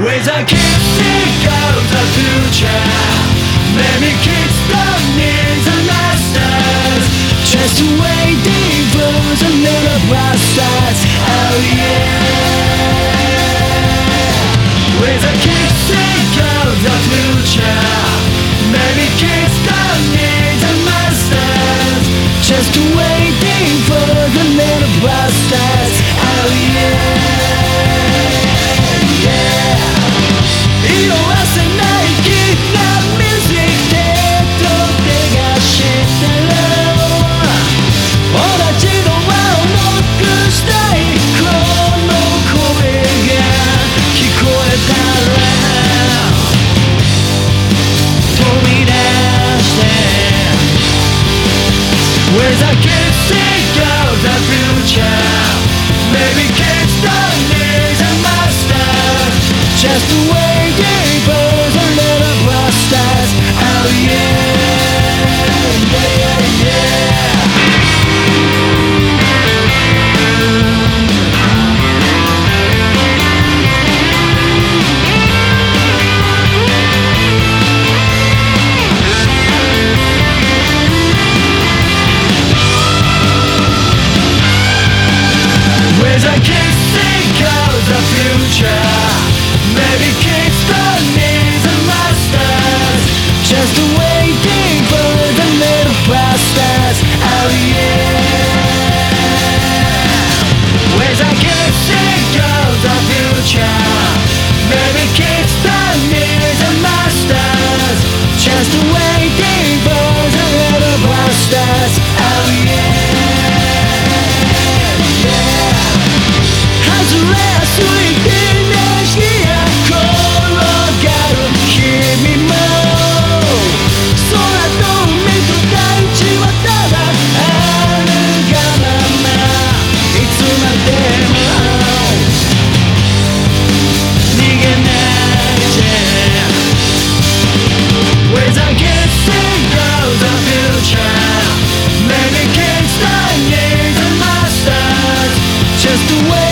With a kiss to go the future. Maybe kiss the needs Just can't the future. Maybe kids don't need a master Just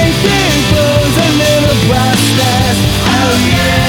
everything blows and little past. Oh yeah.